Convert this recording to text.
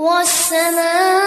والسماء